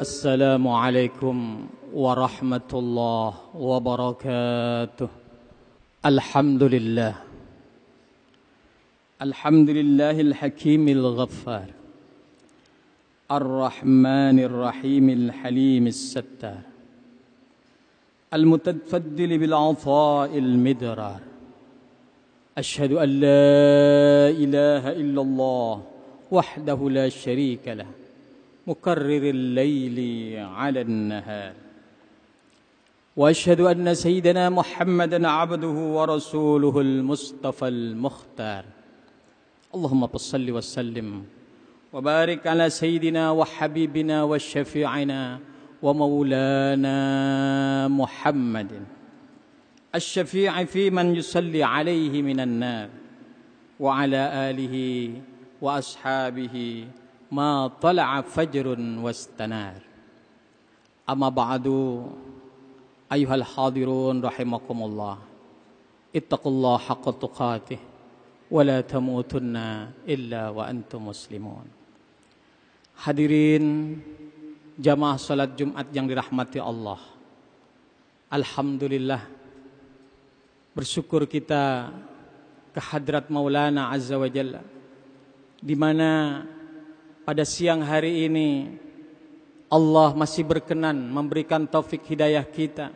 السلام عليكم ورحمة الله وبركاته. الحمد لله. الحمد لله الحكيم الغفار. الرحمن الرحيم الحليم الستار. المتفضل بالعطاء المدرار. أشهد أن لا إله إلا الله وحده لا شريك له. مكرر الليل على النهار. وأشهد أن سيدنا محمدا عبده ورسوله المصطفى المختار. اللهم صل وسلم وبارك على سيدنا وحبيبنا وشفيعنا ومولانا محمد. الشفيع في من يصلي عليه من النار وعلى آله وأصحابه ma tala'a fajrun wastanar. Amma ba'du ayuhal hadirun rahimakumullah. Ittaqullah haqqa tuqatih wa la tamutunna illa wa antum muslimun. Hadirin jamaah salat Jumat yang dirahmati Allah. Alhamdulillah bersyukur kita kehadrat Maulana azza wa jalla di mana pada siang hari ini Allah masih berkenan memberikan taufik hidayah kita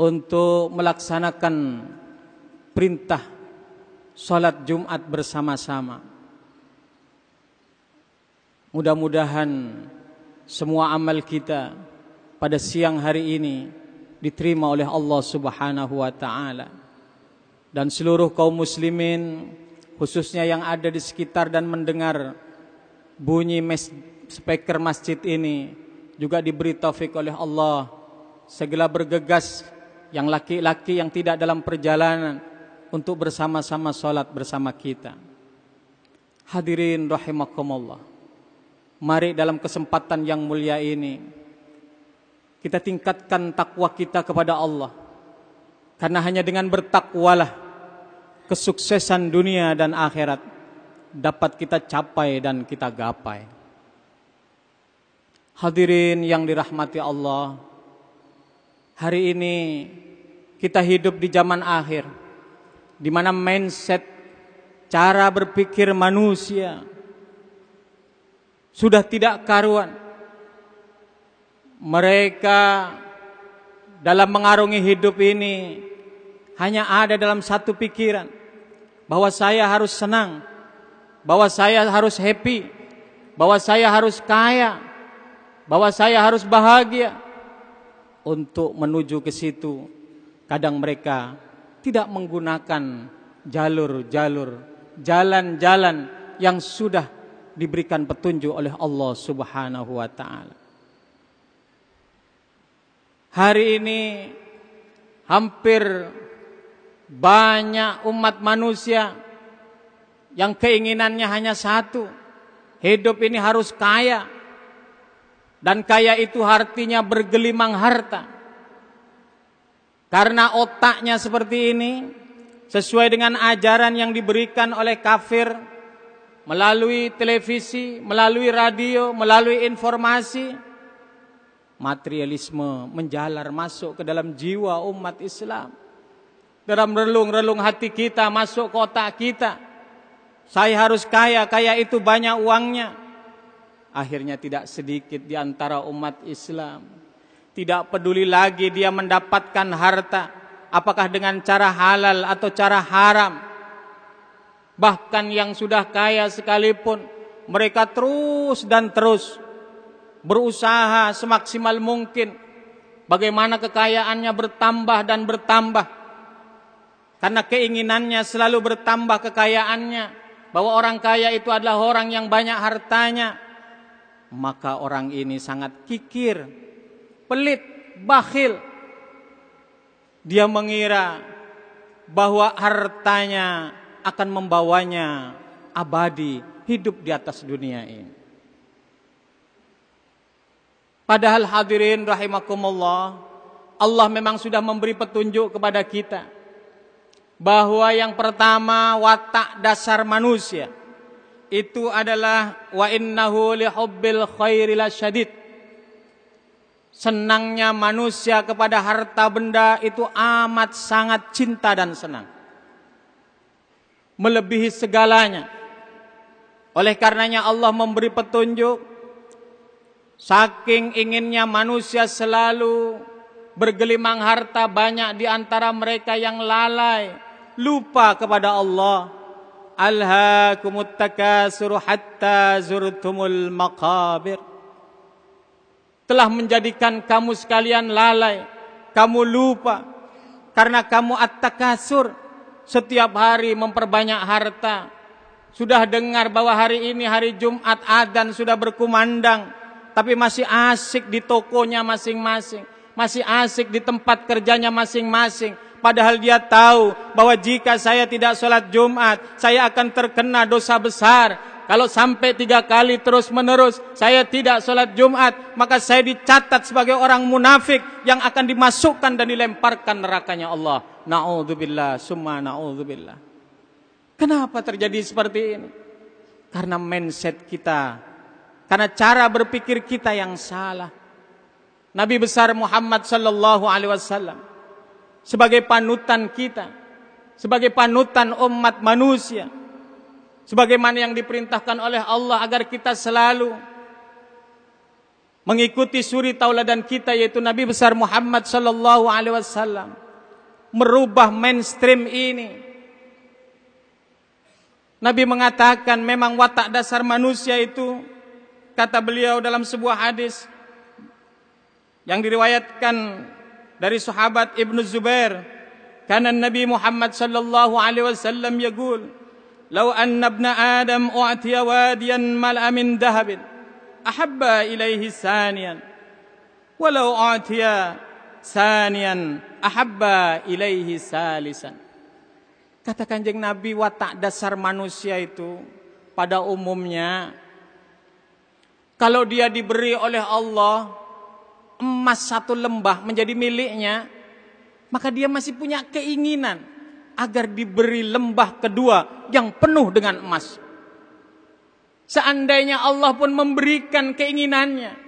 untuk melaksanakan perintah salat Jumat bersama-sama. Mudah-mudahan semua amal kita pada siang hari ini diterima oleh Allah Subhanahu wa taala dan seluruh kaum muslimin khususnya yang ada di sekitar dan mendengar bunyi mes speaker masjid ini juga diberi taufik oleh Allah segala bergegas yang laki-laki yang tidak dalam perjalanan untuk bersama-sama salat bersama kita. Hadirin rahimakumullah. Mari dalam kesempatan yang mulia ini kita tingkatkan takwa kita kepada Allah. Karena hanya dengan bertakwalah kesuksesan dunia dan akhirat dapat kita capai dan kita gapai. Hadirin yang dirahmati Allah, hari ini kita hidup di zaman akhir, di mana mindset cara berpikir manusia sudah tidak karuan. Mereka dalam mengarungi hidup ini hanya ada dalam satu pikiran bahwa saya harus senang, bahwa saya harus happy, bahwa saya harus kaya, bahwa saya harus bahagia. Untuk menuju ke situ, kadang mereka tidak menggunakan jalur-jalur, jalan-jalan yang sudah diberikan petunjuk oleh Allah Subhanahu wa taala. Hari ini hampir banyak umat manusia yang keinginannya hanya satu. Hidup ini harus kaya. Dan kaya itu artinya bergelimang harta. Karena otaknya seperti ini sesuai dengan ajaran yang diberikan oleh kafir melalui televisi, melalui radio, melalui informasi materialisme menjalar masuk ke dalam jiwa umat Islam. Dalam relung-relung hati kita masuk ke otak kita. Saya harus kaya, kaya itu banyak uangnya. Akhirnya tidak sedikit di antara umat Islam. Tidak peduli lagi dia mendapatkan harta. Apakah dengan cara halal atau cara haram. Bahkan yang sudah kaya sekalipun. Mereka terus dan terus berusaha semaksimal mungkin bagaimana kekayaannya bertambah dan bertambah karena keinginannya selalu bertambah kekayaannya bahwa orang kaya itu adalah orang yang banyak hartanya maka orang ini sangat kikir pelit bakhil. Dia mengira bahwa hartanya akan membawanya abadi hidup di atas dunia ini. Padahal hadirin rahimakumullah, Allah memang sudah memberi petunjuk kepada kita bahwa yang pertama watak dasar manusia itu adalah wa innahu lihubbil khairi lasyadid. senangnya manusia kepada harta benda itu amat sangat cinta dan senang. Melebihi segalanya. Oleh karenanya Allah memberi petunjuk saking inginnya manusia selalu bergelimang harta banyak di antara mereka yang lalai lupa kepada Allah. Alhaakumut takasur hatta zurtumul maqabir telah menjadikan kamu sekalian lalai, kamu lupa karena kamu at-takasur setiap hari memperbanyak harta. Sudah dengar bahwa hari ini hari Jumat adzan sudah berkumandang, tapi masih asik di tokonya masing-masing, masih asik di tempat kerjanya masing-masing. Padahal dia tahu bahwa jika saya tidak sholat Jumat, saya akan terkena dosa besar kalau sampai tiga kali terus menerus saya tidak sholat Jumat, maka saya dicatat sebagai orang munafik yang akan dimasukkan dan dilemparkan nerakanya Allah. Na'udzubillah, summa na'udzubillah. Kenapa terjadi seperti ini? Karena mindset kita, karena cara berpikir kita yang salah. Nabi besar Muhammad sallallahu alaihi wasallam. Sebagai panutan kita, sebagai panutan umat manusia, sebagaimana yang diperintahkan oleh Allah agar kita selalu mengikuti suri tauladan kita yaitu Nabi besar Muhammad sallallahu alaihi wasallam. Merubah mainstream ini. Nabi mengatakan memang watak dasar manusia itu kata beliau dalam sebuah hadis yang diriwayatkan dari sahabat Ibnu Zubair kana Nabi Muhammad sallallahu alaihi wasallam yaqul law anna ibna adam u'tiya wadiyan mal'a min dhahabin ahabba ilaihi saniyan walau u'tiya saniyan ahabba ilaihi salisan kata kanjeng Nabi watak dasar manusia itu pada umumnya kalau dia diberi oleh Allah emas satu lembah menjadi miliknya maka dia masih punya keinginan agar diberi lembah kedua yang penuh dengan emas. Seandainya Allah pun memberikan keinginannya,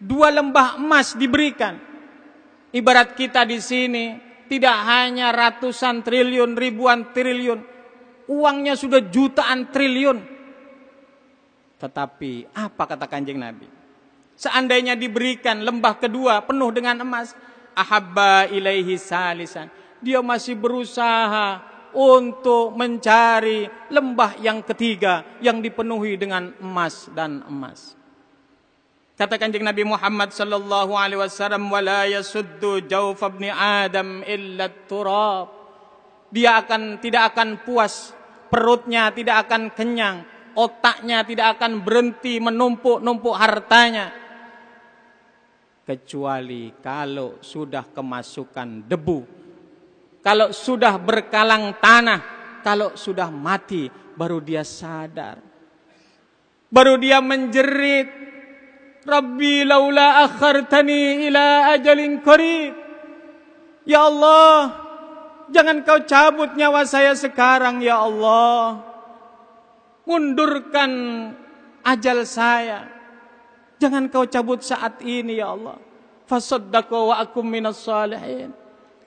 dua lembah emas diberikan. Ibarat kita di sini tidak hanya ratusan triliun, ribuan triliun, uangnya sudah jutaan triliun. Tetapi apa kata kanjeng Nabi? Seandainya diberikan lembah kedua penuh dengan emas, ahabba ilaihi salisan dia masih berusaha untuk mencari lembah yang ketiga yang dipenuhi dengan emas dan emas. Kata kanjeng Nabi Muhammad sallallahu alaihi wasallam wala yasuddu jawf ibni Adam illa turab. Dia akan tidak akan puas, perutnya tidak akan kenyang, otaknya tidak akan berhenti menumpuk-numpuk hartanya kecuali kalau sudah kemasukan debu kalau sudah berkalang tanah, kalau sudah mati, baru dia sadar. Baru dia menjerit, Rabbi laula akhartani ila ajalin qarib. Ya Allah, jangan kau cabut nyawa saya sekarang ya Allah. Mundurkan ajal saya. Jangan kau cabut saat ini ya Allah. Fasaddaqo wa akum minas salihin.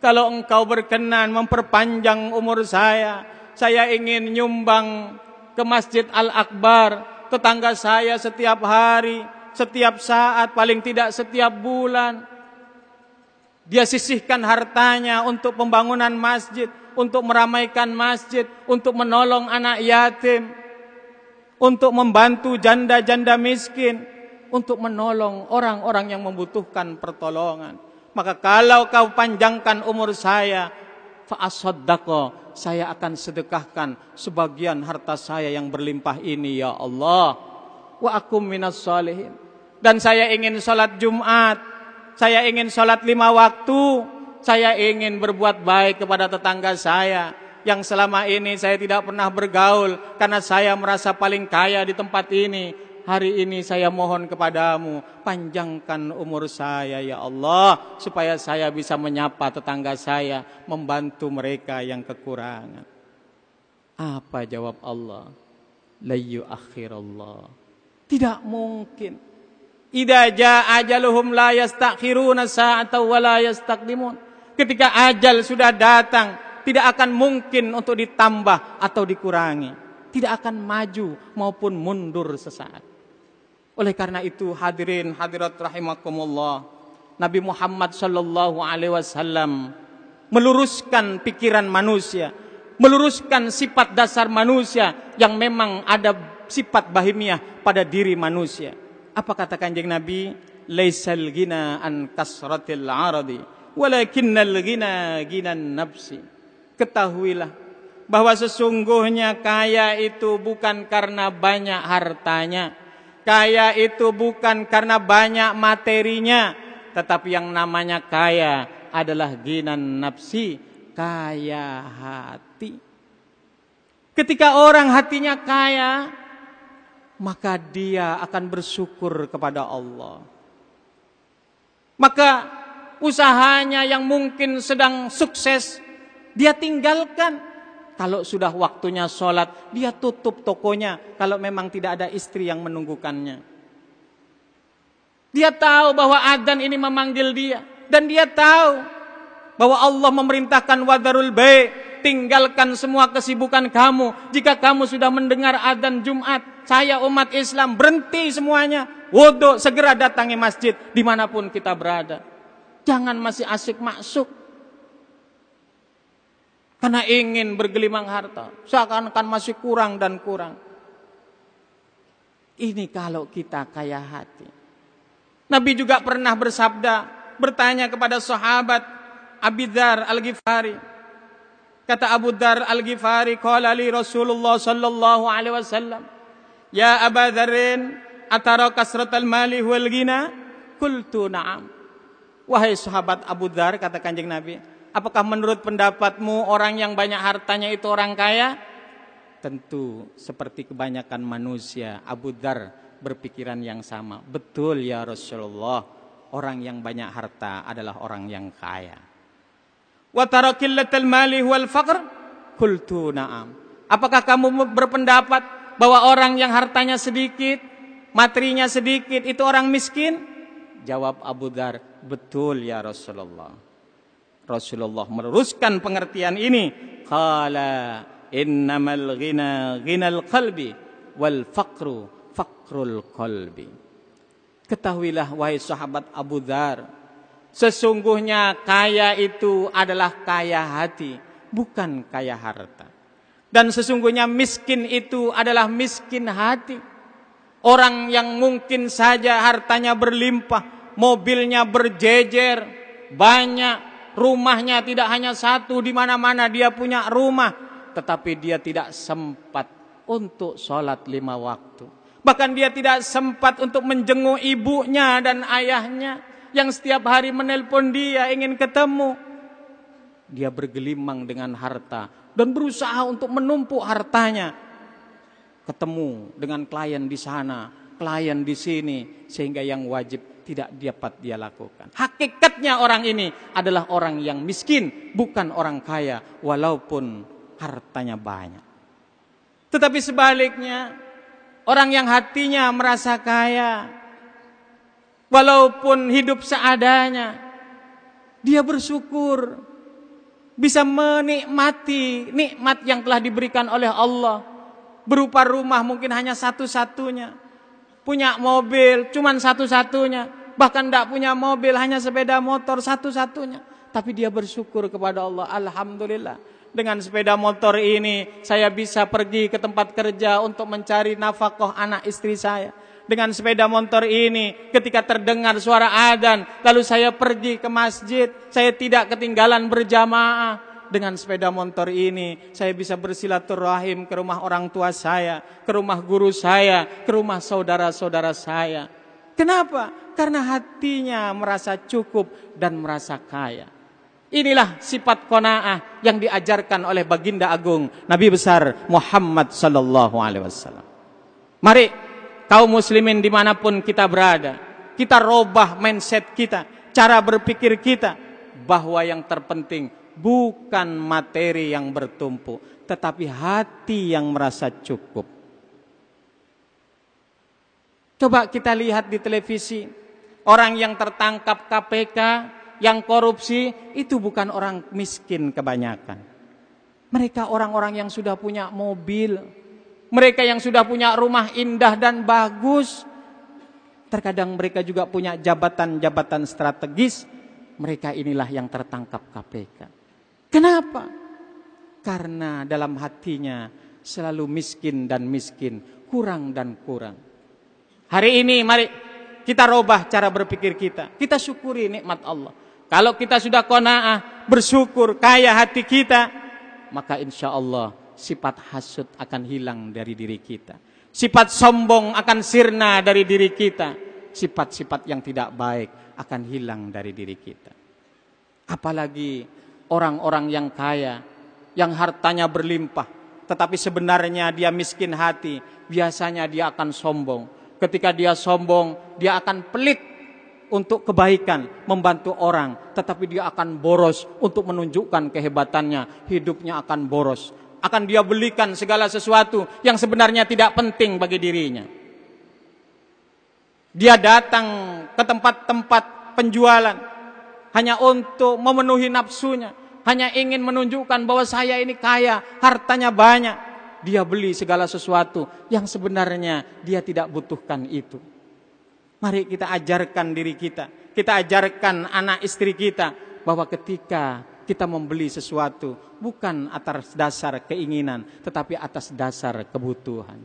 Kalau engkau berkenan memperpanjang umur saya, saya ingin nyumbang ke Masjid Al-Akbar, tetangga saya setiap hari, setiap saat, paling tidak setiap bulan. Dia sisihkan hartanya untuk pembangunan masjid, untuk meramaikan masjid, untuk menolong anak yatim, untuk membantu janda-janda miskin, untuk menolong orang-orang yang membutuhkan pertolongan. Maka kalau kau panjangkan umur saya, fa'asaddaqo, saya akan sedekahkan sebagian harta saya yang berlimpah ini ya Allah. Wa akum minas salihin. Dan saya ingin salat Jumat, saya ingin salat lima waktu, saya ingin berbuat baik kepada tetangga saya yang selama ini saya tidak pernah bergaul karena saya merasa paling kaya di tempat ini hari ini saya mohon kepadamu panjangkan umur saya ya Allah supaya saya bisa menyapa tetangga saya membantu mereka yang kekurangan apa jawab Allah la Allah tidak mungkin Idza jaa ajaluhum la yastakhiruna sa'atan wa la yastaqdimun. Ketika ajal sudah datang, tidak akan mungkin untuk ditambah atau dikurangi. Tidak akan maju maupun mundur sesaat. Oleh karena itu hadirin hadirat rahimakumullah. Nabi Muhammad sallallahu alaihi wasallam meluruskan pikiran manusia, meluruskan sifat dasar manusia yang memang ada sifat bahimiah pada diri manusia apa kata kanjeng Nabi? Laisal gina an kasratil aradi, walakinnal gina ginan nafsi. Ketahuilah bahwa sesungguhnya kaya itu bukan karena banyak hartanya. Kaya itu bukan karena banyak materinya, tetapi yang namanya kaya adalah ginan nafsi, kaya hati. Ketika orang hatinya kaya, maka dia akan bersyukur kepada Allah. Maka usahanya yang mungkin sedang sukses dia tinggalkan. Kalau sudah waktunya sholat, dia tutup tokonya. Kalau memang tidak ada istri yang menunggukannya. Dia tahu bahwa adan ini memanggil dia. Dan dia tahu bahwa Allah memerintahkan wadarul baik. Tinggalkan semua kesibukan kamu. Jika kamu sudah mendengar adan Jumat, saya umat Islam berhenti semuanya. Wudhu segera datangi masjid di mana pun kita berada. Jangan masih asik masuk. Karena ingin bergelimang harta. Seakan-akan masih kurang dan kurang. Ini kalau kita kaya hati. Nabi juga pernah bersabda, bertanya kepada sahabat Abidar Al-Ghifari. Kata Abu Dar Al-Ghifari, qala li Rasulullah sallallahu alaihi wasallam, Ya Aba Dharrin, atara kasratal mali wal ghina? Qultu na'am. Wahai sahabat Abu Dhar, kata Kanjeng Nabi, apakah menurut pendapatmu orang yang banyak hartanya itu orang kaya? Tentu seperti kebanyakan manusia, Abu Dhar berpikiran yang sama. Betul ya Rasulullah, orang yang banyak harta adalah orang yang kaya. Wa mali wal faqr? Qultu na'am. Apakah kamu berpendapat bahwa orang yang hartanya sedikit, materinya sedikit itu orang miskin? Jawab Abu Dar, betul ya Rasulullah. Rasulullah meluruskan pengertian ini. Qala innamal ghina ghinal qalbi wal faqru faqrul qalbi. Ketahuilah wahai sahabat Abu Dar, sesungguhnya kaya itu adalah kaya hati, bukan kaya harta. Dan sesungguhnya miskin itu adalah miskin hati. Orang yang mungkin saja hartanya berlimpah, mobilnya berjejer, banyak, rumahnya tidak hanya satu, di mana-mana dia punya rumah, tetapi dia tidak sempat untuk sholat lima waktu. Bahkan dia tidak sempat untuk menjenguk ibunya dan ayahnya yang setiap hari menelpon dia ingin ketemu. Dia bergelimang dengan harta dan berusaha untuk menumpuk hartanya. Ketemu dengan klien di sana, klien di sini, sehingga yang wajib tidak dapat dia lakukan. Hakikatnya orang ini adalah orang yang miskin, bukan orang kaya, walaupun hartanya banyak. Tetapi sebaliknya, orang yang hatinya merasa kaya, walaupun hidup seadanya, dia bersyukur bisa menikmati nikmat yang telah diberikan oleh Allah berupa rumah mungkin hanya satu-satunya punya mobil cuman satu-satunya. Bahkan tidak punya mobil hanya sepeda motor satu-satunya. Tapi dia bersyukur kepada Allah Alhamdulillah dengan sepeda motor ini saya bisa pergi ke tempat kerja untuk mencari nafkah anak istri saya. Dengan sepeda motor ini ketika terdengar suara adzan lalu saya pergi ke masjid saya tidak ketinggalan berjamaah dengan sepeda motor ini saya bisa bersilaturahim ke rumah orang tua saya ke rumah guru saya ke rumah saudara-saudara saya. Kenapa? Karena hatinya merasa cukup dan merasa kaya. Inilah sifat kona'ah yang diajarkan oleh baginda agung Nabi besar Muhammad sallallahu alaihi wasallam. Mari kaum muslimin di mana pun kita berada, kita robah mindset kita, cara berpikir kita, bahwa yang terpenting bukan materi yang bertumpuk, tetapi hati yang merasa cukup. Coba kita lihat di televisi, orang yang tertangkap KPK, yang korupsi, itu bukan orang miskin kebanyakan. Mereka orang-orang yang sudah punya mobil, mereka yang sudah punya rumah indah dan bagus. Terkadang mereka juga punya jabatan-jabatan strategis. Mereka inilah yang tertangkap KPK. Kenapa? Karena dalam hatinya selalu miskin dan miskin, kurang dan kurang. Hari ini mari kita robah cara berpikir kita. Kita syukuri nikmat Allah. Kalau kita sudah kona'ah, bersyukur, kaya hati kita, maka insya Allah sifat hasut akan hilang dari diri kita. Sifat sombong akan sirna dari diri kita. Sifat-sifat yang tidak baik akan hilang dari diri kita. Apalagi orang-orang yang kaya, yang hartanya berlimpah, tetapi sebenarnya dia miskin hati, biasanya dia akan sombong. Ketika dia sombong, dia akan pelit untuk kebaikan, membantu orang, tetapi dia akan boros untuk menunjukkan kehebatannya, hidupnya akan boros. Akan dia belikan segala sesuatu yang sebenarnya tidak penting bagi dirinya. Dia datang ke tempat-tempat penjualan hanya untuk memenuhi nafsunya, hanya ingin menunjukkan bahwa saya ini kaya, hartanya banyak. Dia beli segala sesuatu yang sebenarnya dia tidak butuhkan itu. Mari kita ajarkan diri kita, kita ajarkan anak istri kita bahwa ketika kita membeli sesuatu bukan atas dasar keinginan, tetapi atas dasar kebutuhan.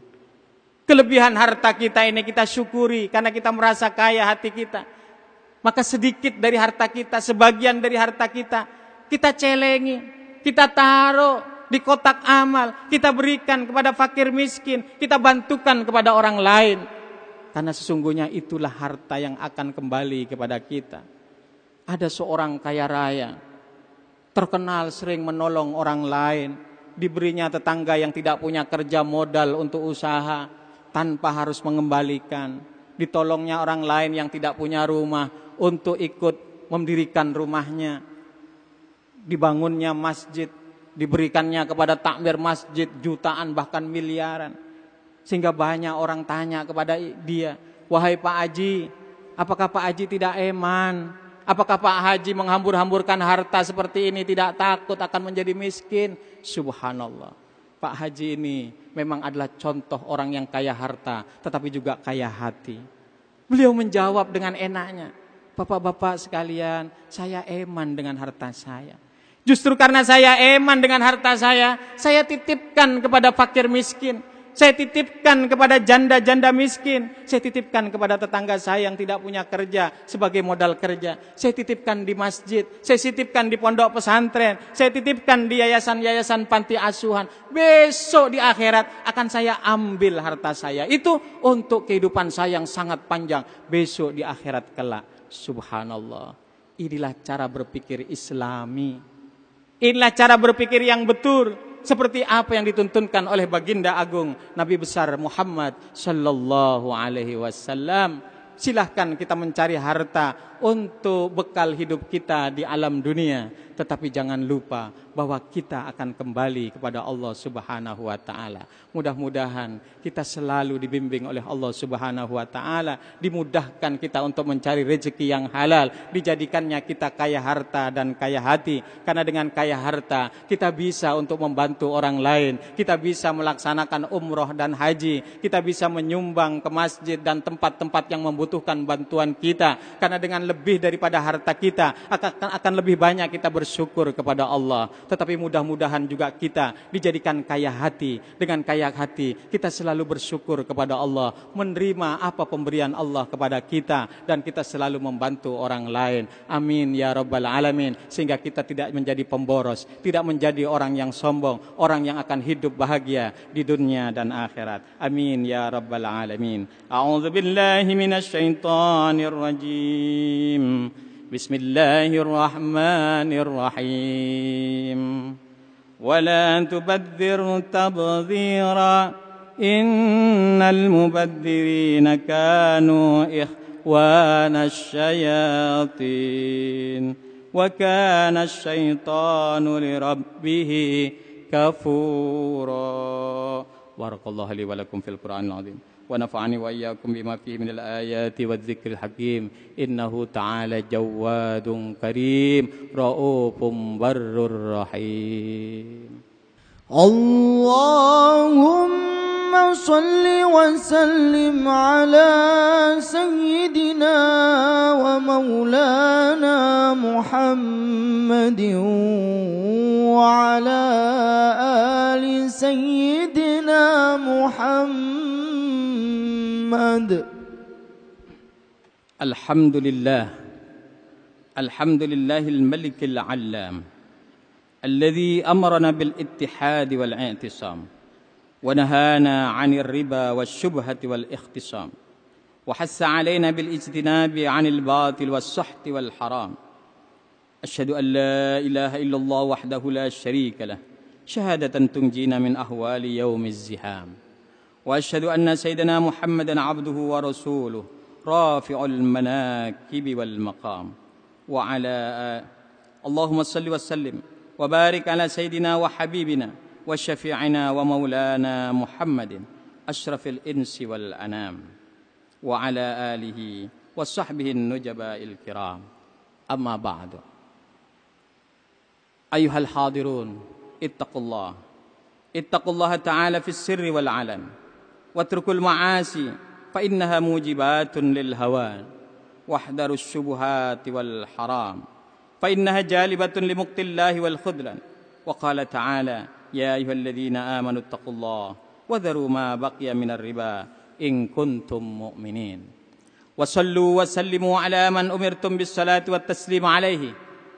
Kelebihan harta kita ini kita syukuri karena kita merasa kaya hati kita. Maka sedikit dari harta kita, sebagian dari harta kita kita celengi, kita taruh di kotak amal, kita berikan kepada fakir miskin, kita bantukan kepada orang lain. Karena sesungguhnya itulah harta yang akan kembali kepada kita. Ada seorang kaya raya, terkenal sering menolong orang lain, diberinya tetangga yang tidak punya kerja modal untuk usaha, tanpa harus mengembalikan. Ditolongnya orang lain yang tidak punya rumah untuk ikut mendirikan rumahnya dibangunnya masjid, diberikannya kepada takmir masjid jutaan bahkan miliaran. Sehingga banyak orang tanya kepada dia, "Wahai Pak Haji, apakah Pak Haji tidak eman? Apakah Pak Haji menghambur-hamburkan harta seperti ini tidak takut akan menjadi miskin?" Subhanallah. Pak Haji ini memang adalah contoh orang yang kaya harta tetapi juga kaya hati. Beliau menjawab dengan enaknya, Bapak-bapak sekalian, saya eman dengan harta saya. Justru karena saya eman dengan harta saya, saya titipkan kepada fakir miskin. Saya titipkan kepada janda-janda miskin. Saya titipkan kepada tetangga saya yang tidak punya kerja sebagai modal kerja. Saya titipkan di masjid. Saya titipkan di pondok pesantren. Saya titipkan di yayasan-yayasan panti asuhan. Besok di akhirat akan saya ambil harta saya. Itu untuk kehidupan saya yang sangat panjang. Besok di akhirat kelak. Subhanallah. Inilah cara berpikir islami. Inilah cara berpikir yang betul seperti apa yang dituntunkan oleh baginda agung Nabi besar Muhammad sallallahu alaihi wasallam. Silahkan kita mencari harta untuk bekal hidup kita di alam dunia, tetapi jangan lupa bahwa kita akan kembali kepada Allah Subhanahu wa taala. Mudah-mudahan kita selalu dibimbing oleh Allah Subhanahu wa taala, dimudahkan kita untuk mencari rezeki yang halal, dijadikannya kita kaya harta dan kaya hati. Karena dengan kaya harta kita bisa untuk membantu orang lain, kita bisa melaksanakan umroh dan haji, kita bisa menyumbang ke masjid dan tempat-tempat yang membutuhkan bantuan kita. Karena dengan lebih daripada harta kita akan akan lebih banyak kita bersyukur kepada Allah tetapi mudah-mudahan juga kita dijadikan kaya hati. Dengan kaya hati, kita selalu bersyukur kepada Allah, menerima apa pemberian Allah kepada kita dan kita selalu membantu orang lain. Amin ya rabbal alamin. Sehingga kita tidak menjadi pemboros, tidak menjadi orang yang sombong, orang yang akan hidup bahagia di dunia dan akhirat. Amin ya rabbal alamin. A'udzu billahi minasyaitonir rajim. بسم الله الرحمن الرحيم. ولا تبذر تبذيرا. إن المبذرين كانوا إخوان الشياطين. وكان الشيطان لربه كفورا. بارك الله لي ولكم في القرآن العظيم. ونفعني وإياكم بما فيه من الآيات والذكر الحكيم. إنه تعالى جواد كريم رؤوف بر رحيم. اللهم صل وسلم على سيدنا ومولانا محمد وعلى محمد. الحمد لله. الحمد لله الملك العلام. الذي أمرنا بالاتحاد والاعتصام. ونهانا عن الربا والشبهة والاختصام. وحث علينا بالاجتناب عن الباطل والسحت والحرام. أشهد أن لا إله إلا الله وحده لا شريك له. شهادة تنجينا من أهوال يوم الزحام وأشهد أن سيدنا محمدا عبده ورسوله رافع المناكب والمقام. وعلى اللهم صل وسلم وبارك على سيدنا وحبيبنا وشفيعنا ومولانا محمد أشرف الإنس والأنام. وعلى آله وصحبه النجباء الكرام. أما بعد. أيها الحاضرون اتقوا الله. اتقوا الله تعالى في السر والعلن. واتركوا المعاصي فإنها موجبات للهوان واحذروا الشبهات والحرام فإنها جالبة لمقت الله والخذلان. وقال تعالى يا أيها الذين آمنوا اتقوا الله وذروا ما بقي من الربا إن كنتم مؤمنين. وصلوا وسلموا على من أمرتم بالصلاة والتسليم عليه.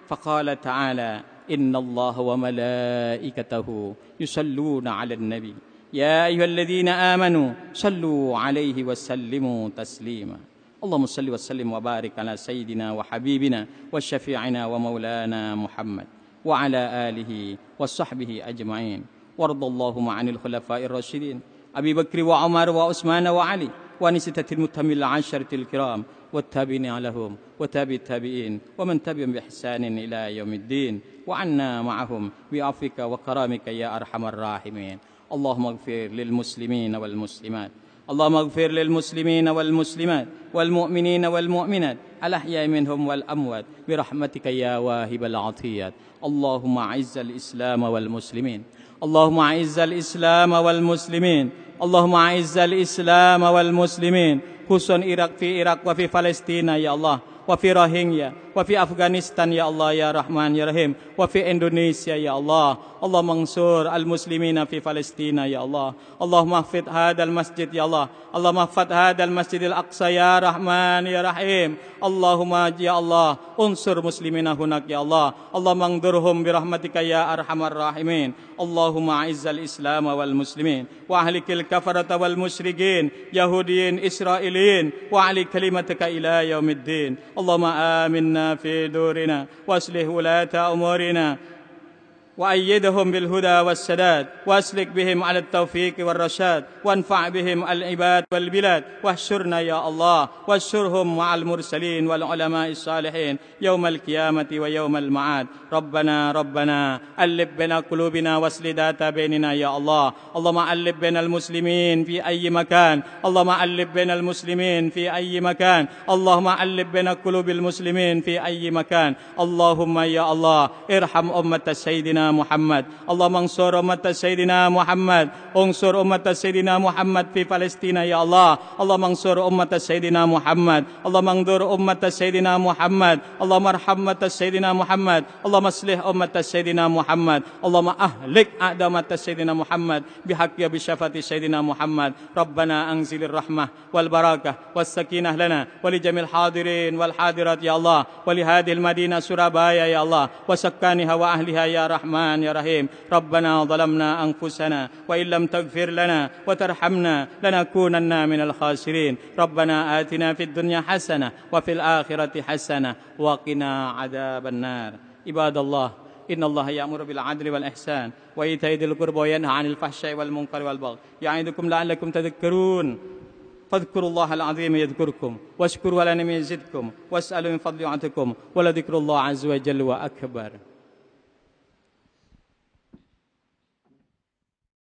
فقال تعالى إن الله وملائكته يصلون على النبي. يا أيها الذين آمنوا صلوا عليه وسلموا تسليما. اللهم صل وسلم وبارك على سيدنا وحبيبنا وشفيعنا ومولانا محمد وعلى آله وصحبه أجمعين. وارض اللهم عن الخلفاء الراشدين أبي بكر وعمر وعثمان وعلي ونستة المتهم العشرة الكرام والتابعين لهم وتابع التابعين ومن تبعهم بإحسان إلى يوم الدين وعنا معهم بعفوك وكرامك يا أرحم الراحمين. اللهم اغفر للمسلمين والمسلمات. اللهم اغفر للمسلمين والمسلمات والمؤمنين والمؤمنات. الأحياء منهم والأموات. برحمتك يا واهب العطيات. اللهم أعز الإسلام والمسلمين. اللهم أعز الإسلام والمسلمين. اللهم أعز الإسلام والمسلمين. خصوصا في إراق وفي فلسطين يا الله. وفي روهينيا. وفي أفغانستان يا الله يا رحمن يا رحيم وفي إندونيسيا يا الله اللهم انصر المسلمين في فلسطين يا الله اللهم احفظ هذا المسجد يا الله اللهم احفظ هذا المسجد الأقصى يا رحمن يا رحيم اللهم يا الله انصر مسلمين هناك يا الله اللهم انظرهم برحمتك يا أرحم الراحمين اللهم أعز الإسلام والمسلمين وأهلك الكفرة والمشركين يهوديين إسرائيليين وعلي كلمتك إلى يوم الدين اللهم آمنا في دورنا واصلح ولاة أمورنا. وأيدهم بالهدى والسداد وأسلك بهم على التوفيق والرشاد وانفع بهم العباد والبلاد. واحشرنا يا الله واحشرهم مع المرسلين والعلماء الصالحين يوم القيامة ويوم المعاد. ربنا ربنا ألف بين قلوبنا واسل ذات بيننا يا الله. اللهم ألف بين المسلمين في أي مكان. اللهم ألف بين المسلمين في أي مكان. اللهم ألف بين قلوب المسلمين في أي مكان. اللهم يا الله ارحم أمة سيدنا محمد. اللهم انصر أمة سيدنا محمد. انصر أمة سيدنا محمد في فلسطين يا الله. اللهم انصر أمة سيدنا محمد. اللهم انظر أمة سيدنا محمد. اللهم ارحم أمة سيدنا محمد. اللهم اصلح أمة سيدنا محمد. اللهم أهلك أعداء أمة سيدنا محمد. بحق بشفاة سيدنا محمد. ربنا أنزل الرحمة والبركة والسكينة لنا ولجميع الحاضرين والحاضرات يا الله. ولهذه المدينة سرابايا يا الله. وسكانها وأهلها يا رحمن الرحمن يا رحيم. ربنا ظلمنا أنفسنا وإن لم تغفر لنا وترحمنا لنكونن من الخاسرين. ربنا آتنا في الدنيا حسنة وفي الآخرة حسنة وقنا عذاب النار. عباد الله إن الله يأمر بالعدل والإحسان وإيتاء ذي القربى وينهى عن الفحشاء والمنكر والبغي. يعظكم لعلكم تذكرون. فاذكروا الله العظيم يذكركم واشكروا لنا من يزدكم واسألوا من فضل يعطكم ولذكر الله عز وجل وأكبر.